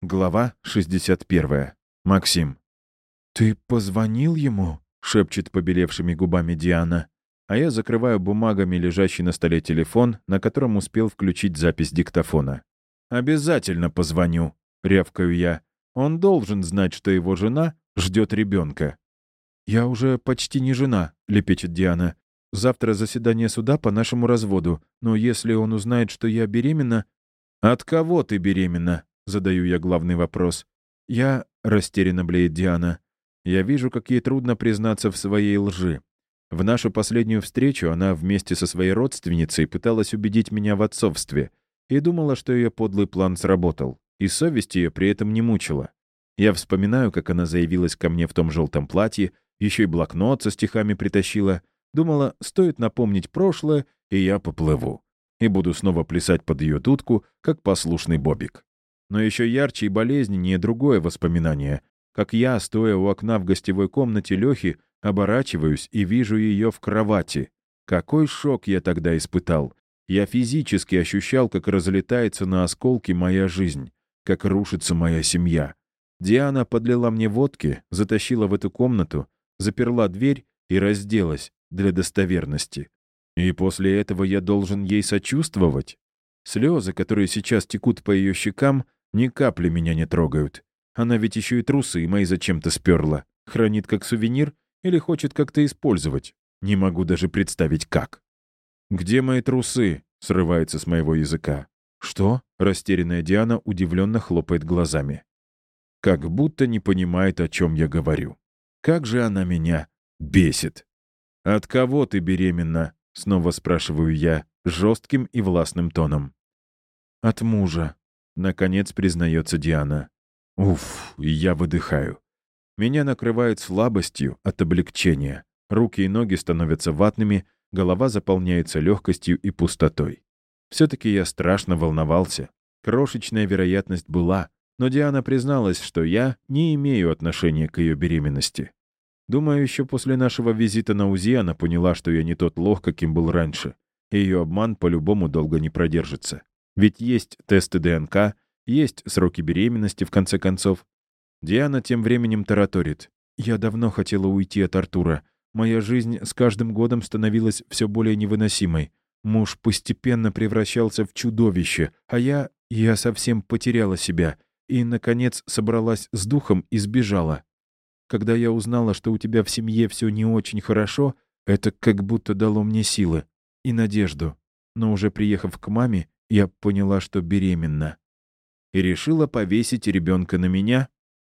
Глава 61. Максим. «Ты позвонил ему?» — шепчет побелевшими губами Диана. А я закрываю бумагами лежащий на столе телефон, на котором успел включить запись диктофона. «Обязательно позвоню», — рявкаю я. «Он должен знать, что его жена ждет ребенка». «Я уже почти не жена», — лепечет Диана. «Завтра заседание суда по нашему разводу, но если он узнает, что я беременна...» «От кого ты беременна?» — задаю я главный вопрос. «Я...» — растерянно блеет Диана. «Я вижу, как ей трудно признаться в своей лжи. В нашу последнюю встречу она вместе со своей родственницей пыталась убедить меня в отцовстве и думала, что ее подлый план сработал, и совесть ее при этом не мучила. Я вспоминаю, как она заявилась ко мне в том желтом платье, еще и блокнот со стихами притащила. Думала, стоит напомнить прошлое, и я поплыву. И буду снова плясать под ее дудку, как послушный бобик. Но еще ярче и болезненнее другое воспоминание, как я, стоя у окна в гостевой комнате Лехи, оборачиваюсь и вижу ее в кровати. Какой шок я тогда испытал. Я физически ощущал, как разлетается на осколки моя жизнь, как рушится моя семья. Диана подлила мне водки, затащила в эту комнату, заперла дверь и разделась для достоверности. И после этого я должен ей сочувствовать. Слезы, которые сейчас текут по ее щекам, ни капли меня не трогают. Она ведь еще и трусы мои зачем-то сперла. Хранит как сувенир или хочет как-то использовать. Не могу даже представить, как. «Где мои трусы?» — срывается с моего языка. «Что?» — растерянная Диана удивленно хлопает глазами. Как будто не понимает, о чем я говорю. Как же она меня бесит. «От кого ты беременна?» — снова спрашиваю я, жестким и властным тоном. «От мужа», — наконец признается Диана. Уф, я выдыхаю. Меня накрывает слабостью от облегчения. Руки и ноги становятся ватными, голова заполняется легкостью и пустотой. Все-таки я страшно волновался. Крошечная вероятность была, но Диана призналась, что я не имею отношения к ее беременности. Думаю, еще после нашего визита на УЗИ она поняла, что я не тот лох, каким был раньше. И ее обман по-любому долго не продержится. Ведь есть тесты ДНК, есть сроки беременности, в конце концов. Диана тем временем тараторит. «Я давно хотела уйти от Артура. Моя жизнь с каждым годом становилась все более невыносимой. Муж постепенно превращался в чудовище, а я... я совсем потеряла себя. И, наконец, собралась с духом и сбежала. Когда я узнала, что у тебя в семье все не очень хорошо, это как будто дало мне силы и надежду. Но уже приехав к маме, я поняла, что беременна. И решила повесить ребенка на меня.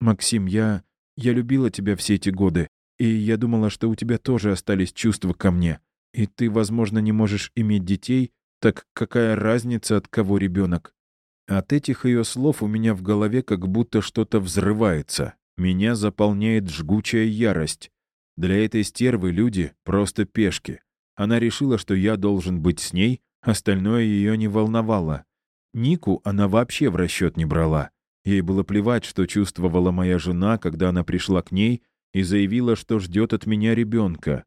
«Максим, я... я любила тебя все эти годы. И я думала, что у тебя тоже остались чувства ко мне. И ты, возможно, не можешь иметь детей, так какая разница, от кого ребенок? От этих ее слов у меня в голове как будто что-то взрывается. Меня заполняет жгучая ярость. Для этой стервы люди — просто пешки. Она решила, что я должен быть с ней, остальное ее не волновало. Нику она вообще в расчет не брала. Ей было плевать, что чувствовала моя жена, когда она пришла к ней и заявила, что ждет от меня ребенка.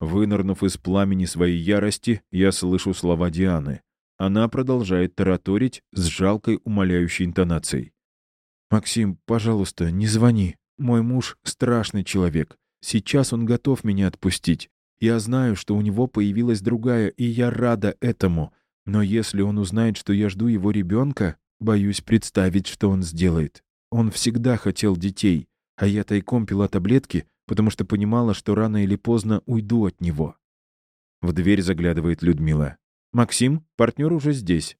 Вынырнув из пламени своей ярости, я слышу слова Дианы. Она продолжает тараторить с жалкой умоляющей интонацией. «Максим, пожалуйста, не звони. Мой муж — страшный человек. Сейчас он готов меня отпустить. Я знаю, что у него появилась другая, и я рада этому. Но если он узнает, что я жду его ребенка, боюсь представить, что он сделает. Он всегда хотел детей а я тайком пила таблетки, потому что понимала, что рано или поздно уйду от него. В дверь заглядывает Людмила. «Максим, партнер уже здесь».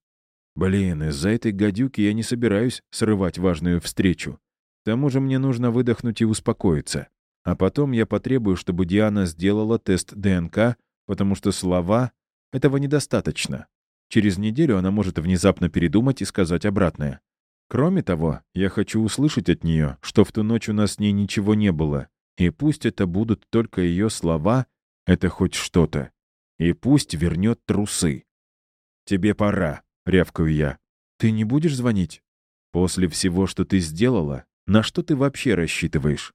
Блин, из-за этой гадюки я не собираюсь срывать важную встречу. К тому же мне нужно выдохнуть и успокоиться. А потом я потребую, чтобы Диана сделала тест ДНК, потому что слова — этого недостаточно. Через неделю она может внезапно передумать и сказать обратное. Кроме того, я хочу услышать от нее, что в ту ночь у нас с ней ничего не было. И пусть это будут только ее слова, это хоть что-то. И пусть вернет трусы. «Тебе пора», — рявкаю я. «Ты не будешь звонить?» «После всего, что ты сделала, на что ты вообще рассчитываешь?»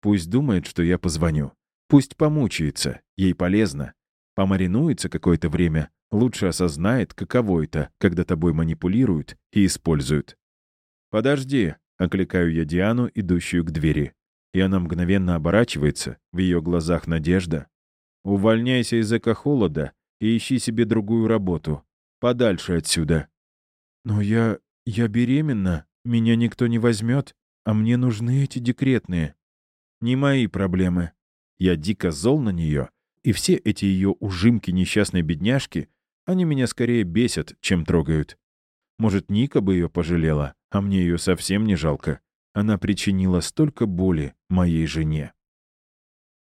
«Пусть думает, что я позвоню. Пусть помучается, ей полезно. Помаринуется какое-то время, лучше осознает, каково это, когда тобой манипулируют и используют. «Подожди», — окликаю я Диану, идущую к двери. И она мгновенно оборачивается, в ее глазах надежда. «Увольняйся из эко-холода и ищи себе другую работу. Подальше отсюда». «Но я... я беременна. Меня никто не возьмет, а мне нужны эти декретные». «Не мои проблемы». Я дико зол на нее, и все эти ее ужимки несчастной бедняжки, они меня скорее бесят, чем трогают. Может, Ника бы ее пожалела, а мне ее совсем не жалко. Она причинила столько боли моей жене.